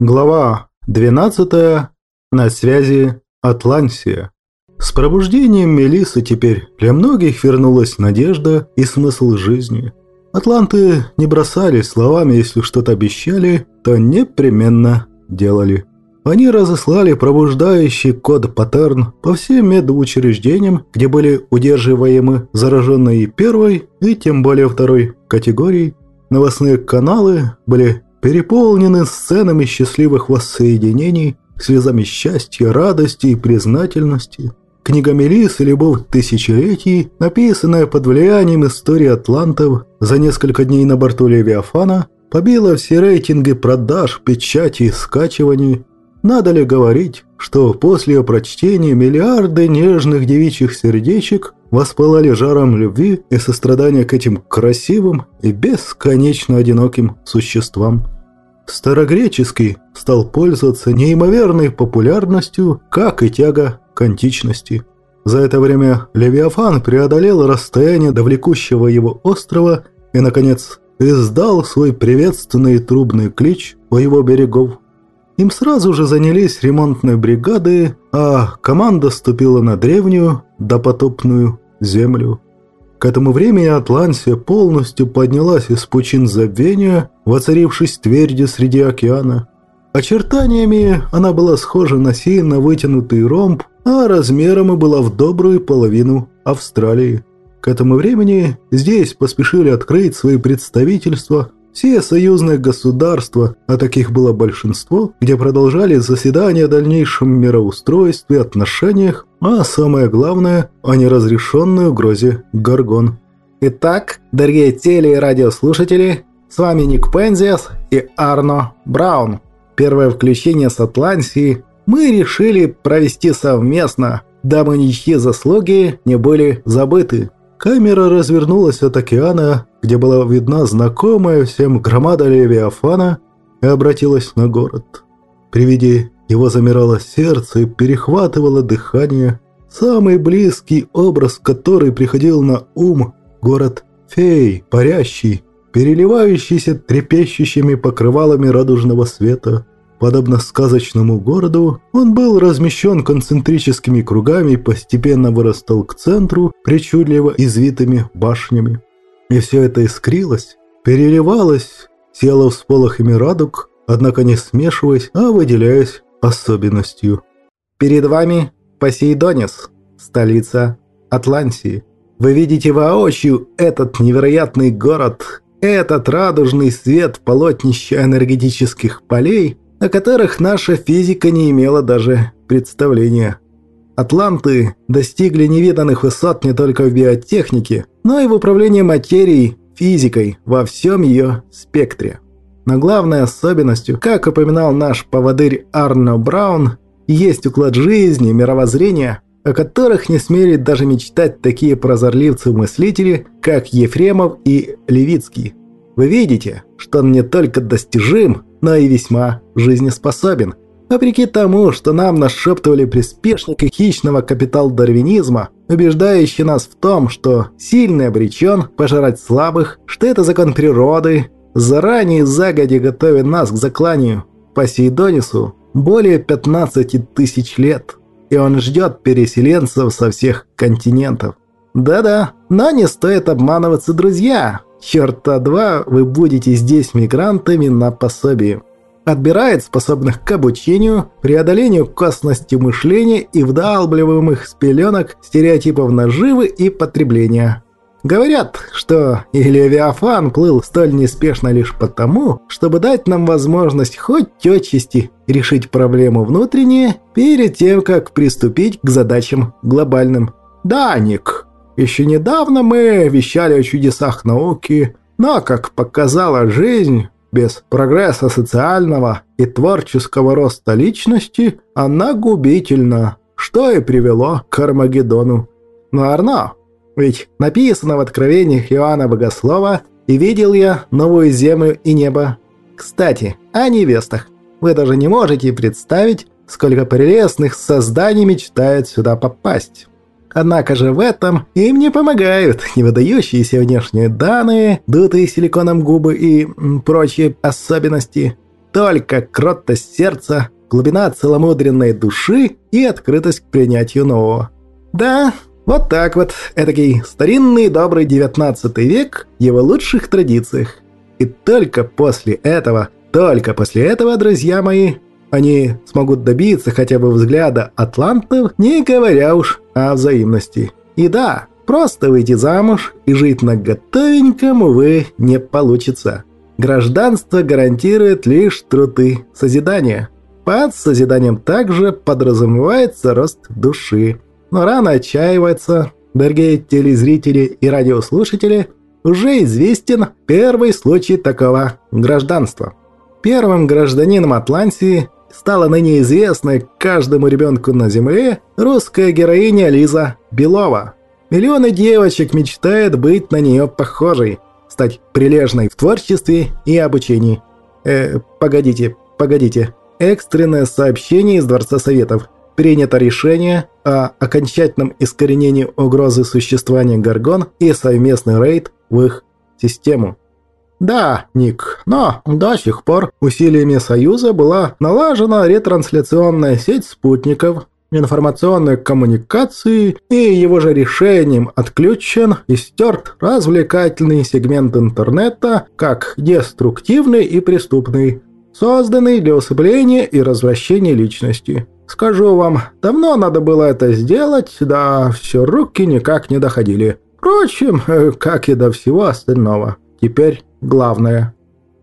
Глава 12. На связи Атлансия. С пробуждением Мелисы теперь для многих вернулась надежда и смысл жизни. Атланты не бросали словами, если что-то обещали, то непременно делали. Они разослали пробуждающий код-паттерн по всем медучреждениям, где были удерживаемы зараженные первой и тем более второй категории. Новостные каналы были переполнены сценами счастливых воссоединений, слезами счастья, радости и признательности. Книга Мелис и «Любовь тысячелетий», написанная под влиянием истории атлантов за несколько дней на борту Левиафана, побила все рейтинги продаж, печати и скачиваний. Надо ли говорить, что после ее прочтения миллиарды нежных девичьих сердечек воспылали жаром любви и сострадания к этим красивым и бесконечно одиноким существам. Старогреческий стал пользоваться неимоверной популярностью, как и тяга к античности. За это время Левиафан преодолел расстояние до влекущего его острова и, наконец, издал свой приветственный трубный клич у его берегов. Им сразу же занялись ремонтной бригады, а команда ступила на древнюю, допотопную землю. К этому времени Атлантия полностью поднялась из пучин забвения, воцарившись твердью среди океана. Очертаниями она была схожа на сильно вытянутый ромб, а размером и была в добрую половину Австралии. К этому времени здесь поспешили открыть свои представительства все союзные государства, а таких было большинство, где продолжали заседания о дальнейшем мироустройстве, отношениях, а самое главное – о неразрешенной угрозе Гаргон. Итак, дорогие теле- и радиослушатели, с вами Ник Пензиас и Арно Браун. Первое включение с Атлантии мы решили провести совместно, дабы ничьи заслуги не были забыты. Камера развернулась от океана, где была видна знакомая всем громада Левиафана, и обратилась на город. При виде его замирало сердце и перехватывало дыхание. Самый близкий образ, который приходил на ум – город фей, парящий, переливающийся трепещущими покрывалами радужного света. Подобно сказочному городу, он был размещен концентрическими кругами и постепенно вырастал к центру причудливо извитыми башнями. И все это искрилось, переливалось, село всполохами радуг, однако не смешиваясь, а выделяясь особенностью. Перед вами Посейдонис, столица Атлантии. Вы видите воочию этот невероятный город, этот радужный свет полотнища энергетических полей, о которых наша физика не имела даже представления. Атланты достигли невиданных высот не только в биотехнике, но и в управлении материей, физикой во всем ее спектре. Но главной особенностью, как упоминал наш поводырь Арно Браун, есть уклад жизни, мировоззрения, о которых не смели даже мечтать такие прозорливцы-мыслители, как Ефремов и Левицкий. Вы видите, что он не только достижим, но и весьма жизнеспособен. Вопреки тому, что нам нашептывали приспешники хищного капитал-дарвинизма, убеждающие нас в том, что сильный обречен пожирать слабых, что это закон природы, заранее загоди готовя нас к закланию Посейдонису более 15 тысяч лет, и он ждет переселенцев со всех континентов. Да-да, но не стоит обманываться, друзья. Черта два, вы будете здесь мигрантами на пособии. Отбирает способных к обучению, преодолению косности мышления и вдалбливаемых с пеленок стереотипов наживы и потребления. Говорят, что и Левиафан плыл столь неспешно лишь потому, чтобы дать нам возможность хоть отчасти решить проблему внутренние перед тем, как приступить к задачам глобальным. Да, Ник, еще недавно мы вещали о чудесах науки, но, как показала жизнь, без прогресса социального и творческого роста личности она губительна, что и привело к Армагеддону. Но Арно, ведь написано в Откровениях Иоанна Богослова «И видел я новую землю и небо». Кстати, о невестах. Вы даже не можете представить, сколько прелестных созданий мечтает сюда попасть. Однако же в этом им не помогают не выдающиеся внешние данные, дутые силиконом губы и прочие особенности. только кротость сердца, глубина целомудренной души и открытость к принятию нового. Да, вот так вот, этакий старинный добрый 19 век в его лучших традициях. И только после этого, только после этого, друзья мои, они смогут добиться хотя бы взгляда атлантов, не говоря уж о взаимности. И да, просто выйти замуж и жить на готовеньком, увы, не получится. Гражданство гарантирует лишь труды созидания. Под созиданием также подразумевается рост души. Но рано отчаиваться, дорогие телезрители и радиослушатели, уже известен первый случай такого гражданства. Первым гражданином Атлантии стала ныне известной каждому ребенку на Земле русская героиня Лиза Белова. Миллионы девочек мечтают быть на нее похожей, стать прилежной в творчестве и обучении. Э, погодите, погодите. Экстренное сообщение из Дворца Советов. Принято решение о окончательном искоренении угрозы существования Гаргон и совместный рейд в их систему. Да, Ник, но до сих пор усилиями Союза была налажена ретрансляционная сеть спутников, информационной коммуникации и его же решением отключен и стерт развлекательный сегмент интернета как деструктивный и преступный, созданный для усыпления и развращения личности. Скажу вам, давно надо было это сделать, да все руки никак не доходили. Впрочем, как и до всего остального. Теперь главное.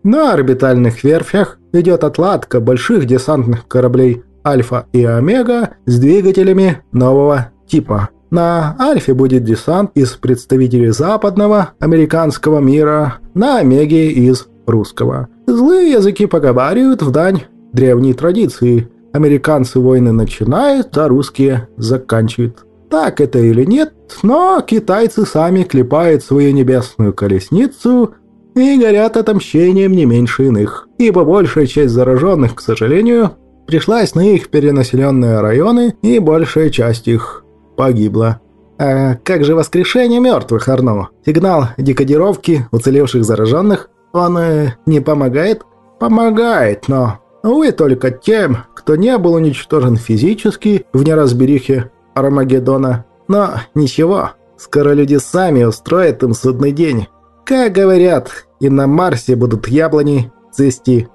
На орбитальных верфях идет отладка больших десантных кораблей «Альфа» и «Омега» с двигателями нового типа. На «Альфе» будет десант из представителей западного, американского мира, на «Омеге» из русского. Злые языки поговаривают в дань древней традиции. Американцы войны начинают, а русские заканчивают. Так это или нет, но китайцы сами клепают свою небесную колесницу и горят отомщением не меньше иных, ибо большая часть зараженных, к сожалению, пришлась на их перенаселенные районы, и большая часть их погибла. А как же воскрешение мертвых, Арно? Сигнал декодировки уцелевших зараженных, он э, не помогает? Помогает, но, увы, только тем, кто не был уничтожен физически в неразберихе Армагеддона. Но ничего, скоро люди сами устроят им судный день. Как говорят, и на Марсе будут яблони цвести.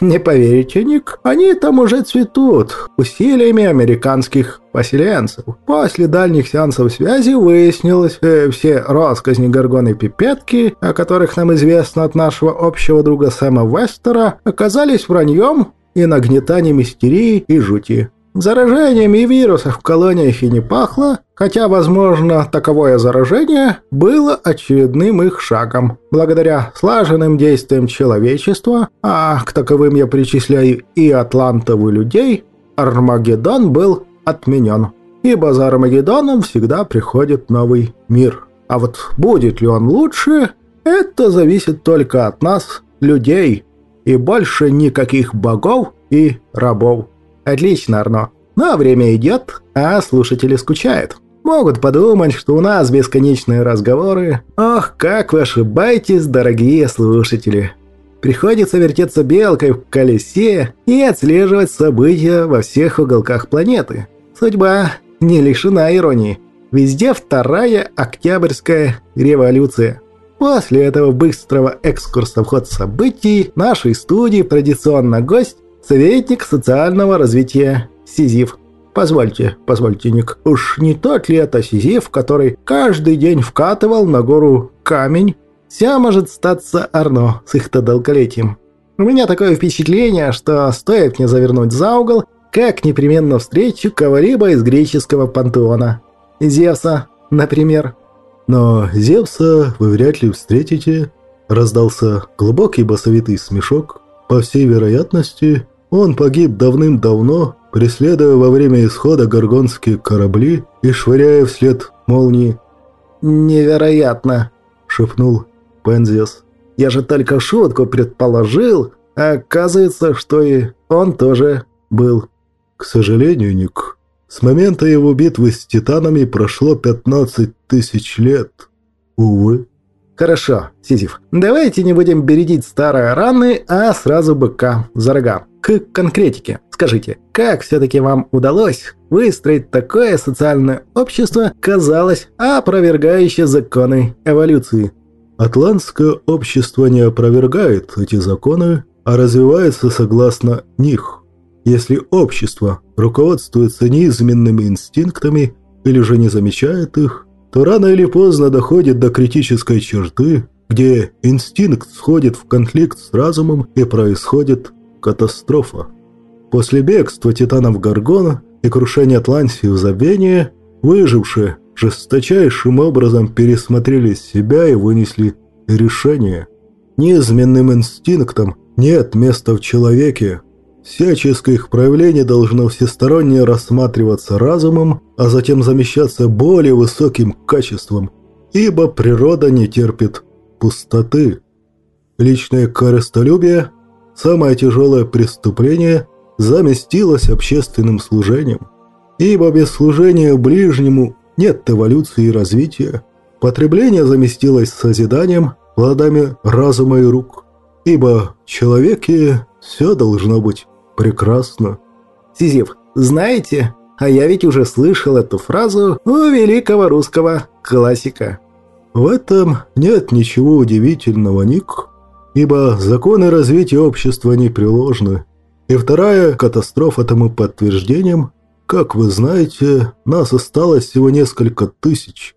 Не поверите, Ник, они там уже цветут, усилиями американских поселенцев. После дальних сеансов связи выяснилось, э, все рассказни Горгоны Пипетки, о которых нам известно от нашего общего друга Сэма Вестера, оказались враньем и нагнетанием истерии и жути. Заражениями вирусов в колониях и не пахло, хотя, возможно, таковое заражение было очередным их шагом. Благодаря слаженным действиям человечества, а к таковым я причисляю и атлантов и людей, Армагеддон был отменен. Ибо за Армагеддоном всегда приходит новый мир. А вот будет ли он лучше, это зависит только от нас, людей, и больше никаких богов и рабов. Отлично, Арно. Но время идет, а слушатели скучают. Могут подумать, что у нас бесконечные разговоры. Ох, как вы ошибаетесь, дорогие слушатели. Приходится вертеться белкой в колесе и отслеживать события во всех уголках планеты. Судьба не лишена иронии. Везде вторая октябрьская революция. После этого быстрого экскурса в ход событий нашей студии традиционно гость Советник социального развития Сизиф. Позвольте, позвольте, Ник, уж не тот ли это Сизиф, который каждый день вкатывал на гору камень? Вся может статься Арно с их-то долголетием. У меня такое впечатление, что стоит мне завернуть за угол, как непременно встречу кого-либо из греческого пантеона. Зевса, например. Но Зевса вы вряд ли встретите. Раздался глубокий басовитый смешок. По всей вероятности, он погиб давным-давно, преследуя во время исхода горгонские корабли и швыряя вслед молнии. «Невероятно!» – шепнул Пензиас. «Я же только шутку предположил, а оказывается, что и он тоже был». «К сожалению, Ник, с момента его битвы с титанами прошло 15 тысяч лет. Увы». Хорошо, Сизиф, давайте не будем бередить старые раны, а сразу быка за рога. К конкретике. Скажите, как все-таки вам удалось выстроить такое социальное общество, казалось, опровергающее законы эволюции? Атлантское общество не опровергает эти законы, а развивается согласно них. Если общество руководствуется неизменными инстинктами или же не замечает их, то рано или поздно доходит до критической черты, где инстинкт сходит в конфликт с разумом и происходит катастрофа. После бегства титанов Гаргона и крушения Атлантии в забвение, выжившие жесточайшим образом пересмотрели себя и вынесли решение. Неизменным инстинктом нет места в человеке. Всяческое их проявление должно всесторонне рассматриваться разумом, а затем замещаться более высоким качеством, ибо природа не терпит пустоты. Личное корыстолюбие, самое тяжелое преступление, заместилось общественным служением, ибо без служения ближнему нет эволюции и развития. Потребление заместилось созиданием, плодами разума и рук, ибо в человеке все должно быть прекрасно. Сизиф, знаете, а я ведь уже слышал эту фразу у великого русского классика. В этом нет ничего удивительного, Ник, ибо законы развития общества непреложны. И вторая катастрофа тому подтверждением, как вы знаете, нас осталось всего несколько тысяч,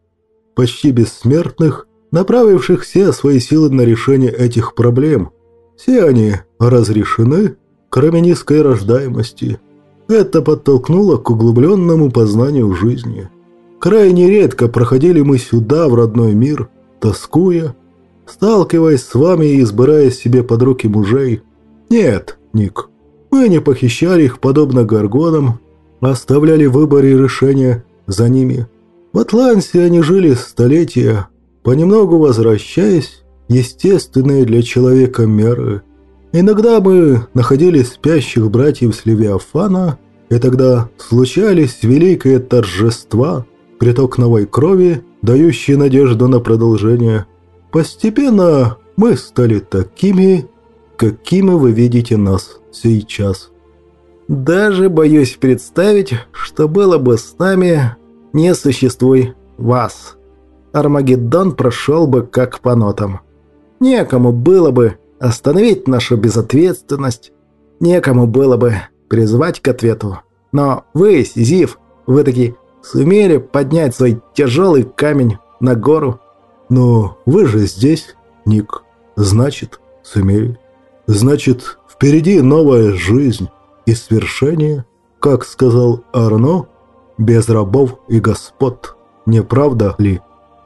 почти бессмертных, направивших все свои силы на решение этих проблем. Все они разрешены, кроме низкой рождаемости. Это подтолкнуло к углубленному познанию жизни. Крайне редко проходили мы сюда, в родной мир, тоскуя, сталкиваясь с вами и избирая себе под руки мужей. Нет, Ник, мы не похищали их подобно горгонам, оставляли выбор и решения за ними. В Атлансе они жили столетия, понемногу возвращаясь естественные для человека меры. Иногда мы находили спящих братьев с Левиафана, и тогда случались великие торжества, приток новой крови, дающие надежду на продолжение. Постепенно мы стали такими, какими вы видите нас сейчас. Даже боюсь представить, что было бы с нами, не существуй вас. Армагеддон прошел бы как по нотам. Некому было бы остановить нашу безответственность, некому было бы призвать к ответу. Но вы, Сизиф, вы таки сумели поднять свой тяжелый камень на гору. Но вы же здесь, Ник. Значит, сумели. Значит, впереди новая жизнь и свершение, как сказал Арно, без рабов и господ. Не правда ли?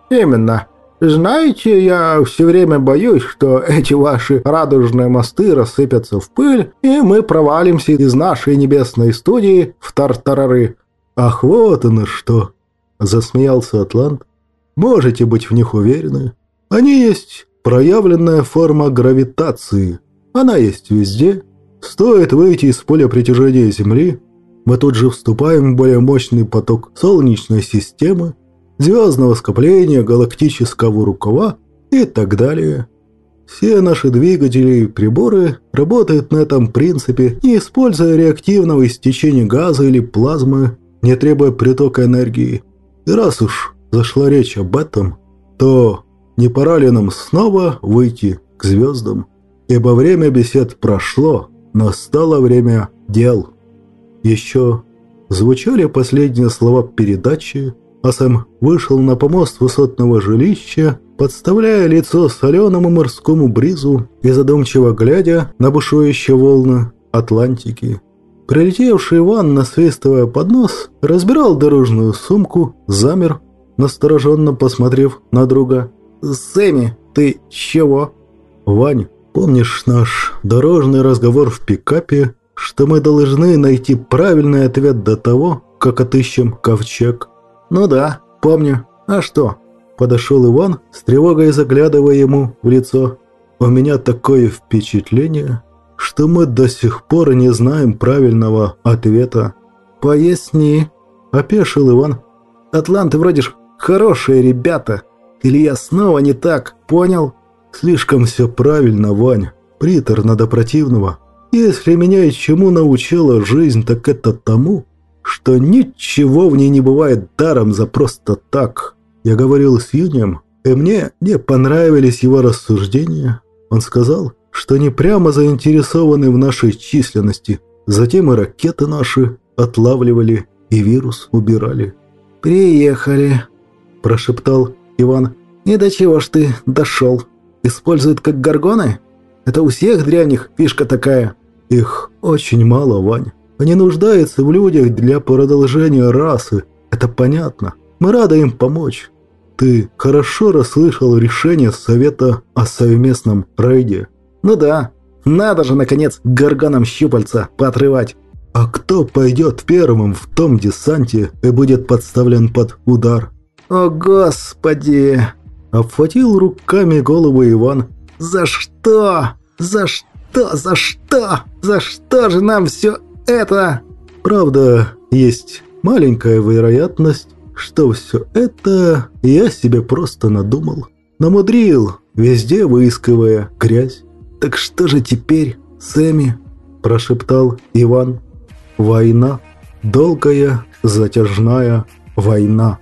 Именно. Знаете, я все время боюсь, что эти ваши радужные мосты рассыпятся в пыль, и мы провалимся из нашей небесной студии в тартарары. Ах, вот оно что! Засмеялся Атлант. Можете быть в них уверены. Они есть проявленная форма гравитации. Она есть везде. Стоит выйти из поля притяжения Земли, мы тут же вступаем в более мощный поток Солнечной системы, звездного скопления, галактического рукава и так далее. Все наши двигатели и приборы работают на этом принципе, не используя реактивного истечения газа или плазмы, не требуя притока энергии. И раз уж зашла речь об этом, то не пора ли нам снова выйти к звездам? Ибо время бесед прошло, настало время дел. Еще звучали последние слова передачи, а сам вышел на помост высотного жилища, подставляя лицо соленому морскому бризу и задумчиво глядя на бушующие волны Атлантики. Прилетевший Иван, насвистывая под нос, разбирал дорожную сумку, замер, настороженно посмотрев на друга. «Сэмми, ты чего?» «Вань, помнишь наш дорожный разговор в пикапе, что мы должны найти правильный ответ до того, как отыщем ковчег?» «Ну да, помню. А что?» Подошел Иван, с тревогой заглядывая ему в лицо. «У меня такое впечатление, что мы до сих пор не знаем правильного ответа». «Поясни», – опешил Иван. «Атланты вроде ж хорошие ребята. Или я снова не так, понял? Слишком все правильно, Вань. Приторно до противного. Если меня и чему научила жизнь, так это тому, что ничего в ней не бывает даром за просто так. Я говорил с Юнием, и мне не понравились его рассуждения. Он сказал, что не прямо заинтересованы в нашей численности. Затем и ракеты наши отлавливали, и вирус убирали. «Приехали», – прошептал Иван. «И до чего ж ты дошел? Используют как горгоны? Это у всех древних фишка такая». «Их очень мало, Вань. Они нуждаются в людях для продолжения расы. Это понятно. Мы рады им помочь. Ты хорошо расслышал решение Совета о совместном рейде?» «Ну да. Надо же, наконец, горгонам щупальца поотрывать». «А кто пойдет первым в том десанте и будет подставлен под удар?» «О, Господи!» Обхватил руками голову Иван. «За что? За что? За что? За что же нам все это?» «Правда, есть маленькая вероятность, что все это я себе просто надумал. Намудрил, везде выискивая грязь. «Так что же теперь, Сэмми?» – прошептал Иван. «Война. Долгая, затяжная война».